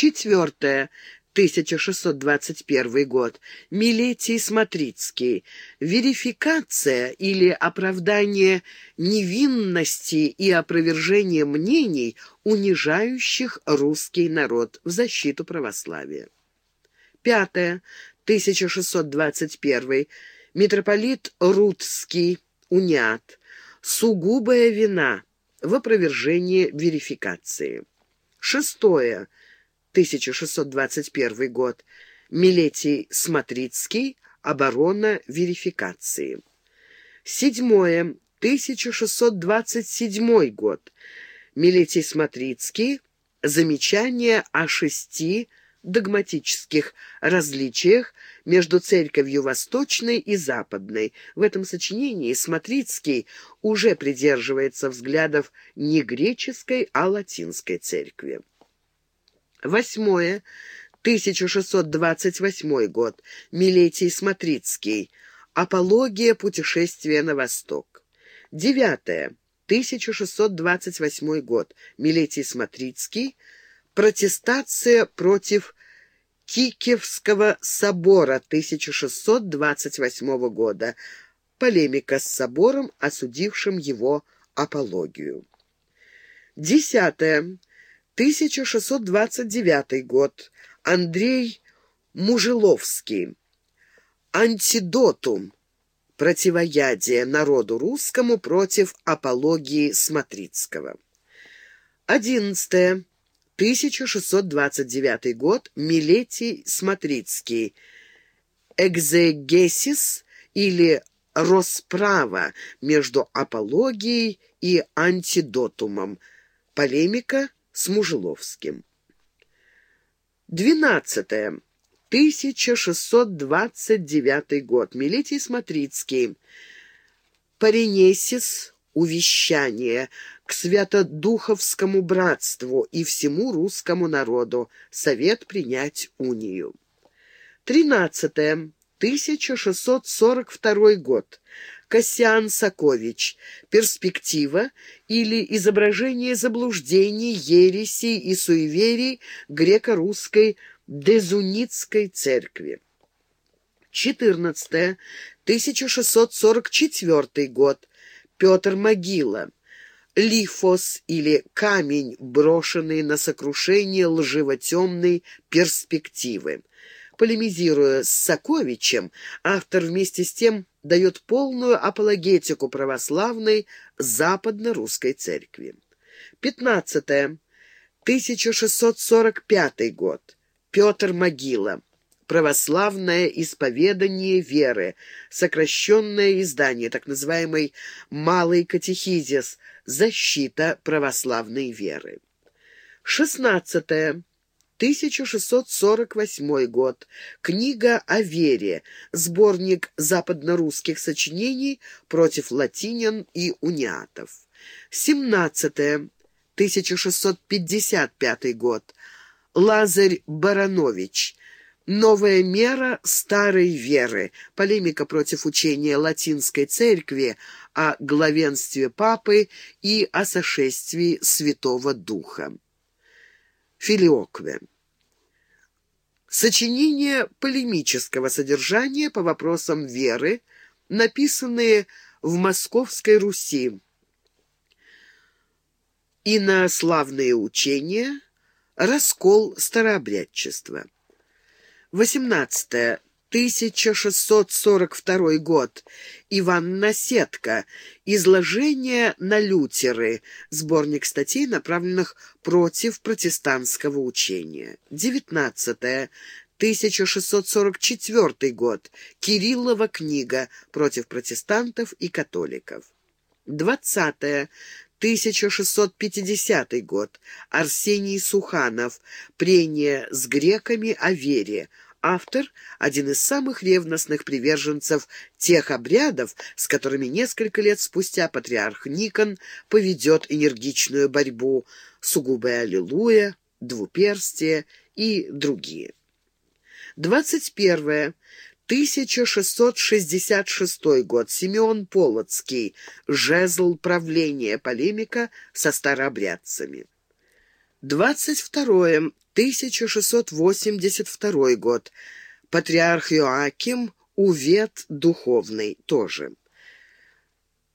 Четвертое. 1621 год. Милетий Смотрицкий. Верификация или оправдание невинности и опровержение мнений, унижающих русский народ в защиту православия. Пятое. 1621. Митрополит Рудский. Унят. Сугубая вина в опровержение верификации. Шестое. 1621 год. Милетий Смотрицкий. Оборона верификации. Седьмое. 1627 год. Милетий Смотрицкий. Замечание о шести догматических различиях между церковью восточной и западной. В этом сочинении Смотрицкий уже придерживается взглядов не греческой, а латинской церкви. Восьмое. 1628 год. Милетий Смотрицкий. Апология путешествия на восток. Девятое. 1628 год. Милетий Смотрицкий. Протестация против Кикевского собора 1628 года. Полемика с собором, осудившим его апологию. Десятое. 1629 год. Андрей Мужеловский. Антидотум. Противоядие народу русскому против апологии Смотрицкого. 11. 1629 год. Милетий Смотрицкий. Экзегесис или расправа между апологией и антидотумом. Полемика с Мужеловским. 12. 1629 год. Милетий Смотрицкий. Паренесис. Увещание к святодуховскому братству и всему русскому народу. Совет принять унию. 13. 1642 год. Кассиан Сакович. Перспектива или изображение заблуждений, ересей и суеверий греко-русской Дезуницкой церкви. 14. 1644 год. Петр Могила. Лифос или камень, брошенный на сокрушение лживо-темной перспективы. Полемизируя с Саковичем, автор вместе с тем дает полную апологетику православной западно-русской церкви. 15. 1645 год. Петр Могила. Православное исповедание веры. Сокращенное издание, так называемый «Малый катехизис. Защита православной веры». 16. 1648 год. Книга о вере. Сборник западно-русских сочинений против латинян и униатов. 17. 1655 год. Лазарь Баранович. Новая мера старой веры. Полемика против учения латинской церкви о главенстве папы и о сошествии Святого Духа. Филиокве. Сочинения полемического содержания по вопросам веры, написанные в Московской Руси. И на славные учения раскол старообрядчества. 18. 1642 год. Иван Насетка. Изложение на лютеры. Сборник статей, направленных против протестантского учения. 19. 1644 год. Кириллова книга против протестантов и католиков. 20. 1650 год. Арсений Суханов. Прение с греками о вере. Автор – один из самых ревностных приверженцев тех обрядов, с которыми несколько лет спустя патриарх Никон поведет энергичную борьбу «Сугубая аллилуйя», «Двуперстие» и другие. 21. 1666 год. Симеон Полоцкий. Жезл правления. Полемика со старообрядцами. 22. 1682 год. Патриарх Иоаким, Увет духовный, тоже.